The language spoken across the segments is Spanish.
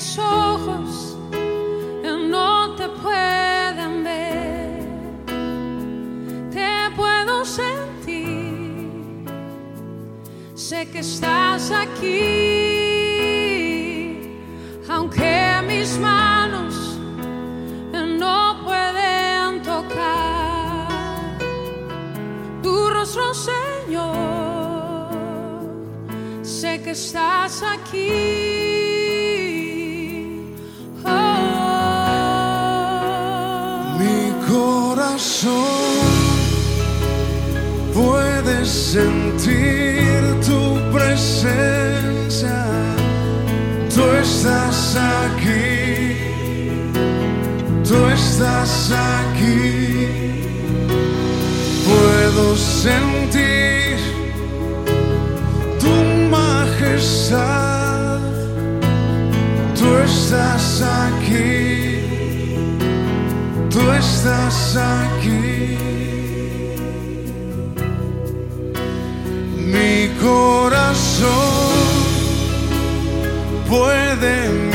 mis ojos no te pueden ver, te puedo sentir, sé que estás aquí, aunque mis manos no pueden tocar. Tu rostro, Señor, sé que estás aquí. Corazón puede sentir tu presencia. Tú estás aquí. Tú estás aquí. Puedo sentir tu majestad. Tú estás aquí. Estás aquí. Mi corazón puede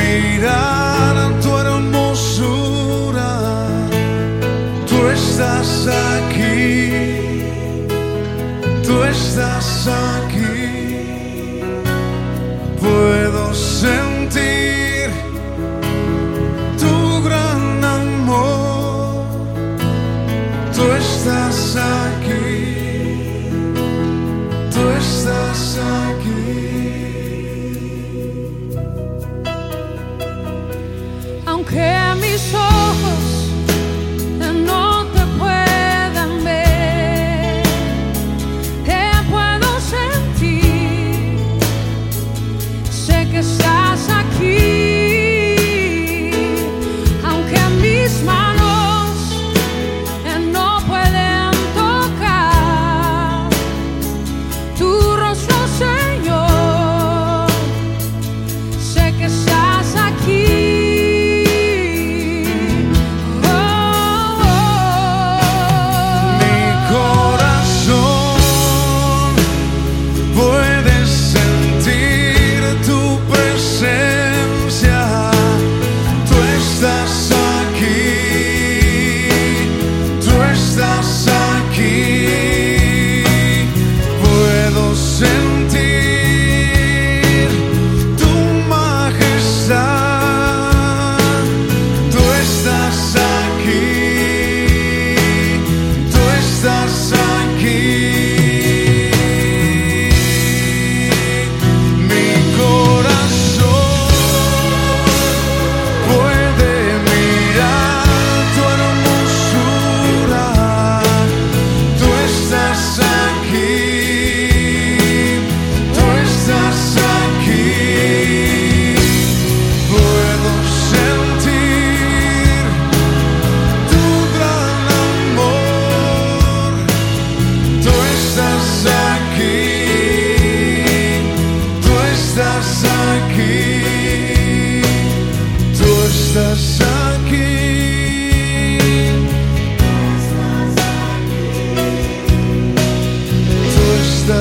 Tú estás aquí. Tú estás aquí. aunque mis ojos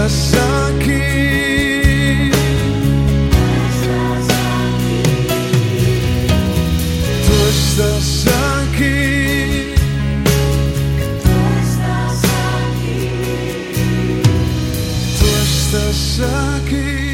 estás aquí. Tú estás aquí.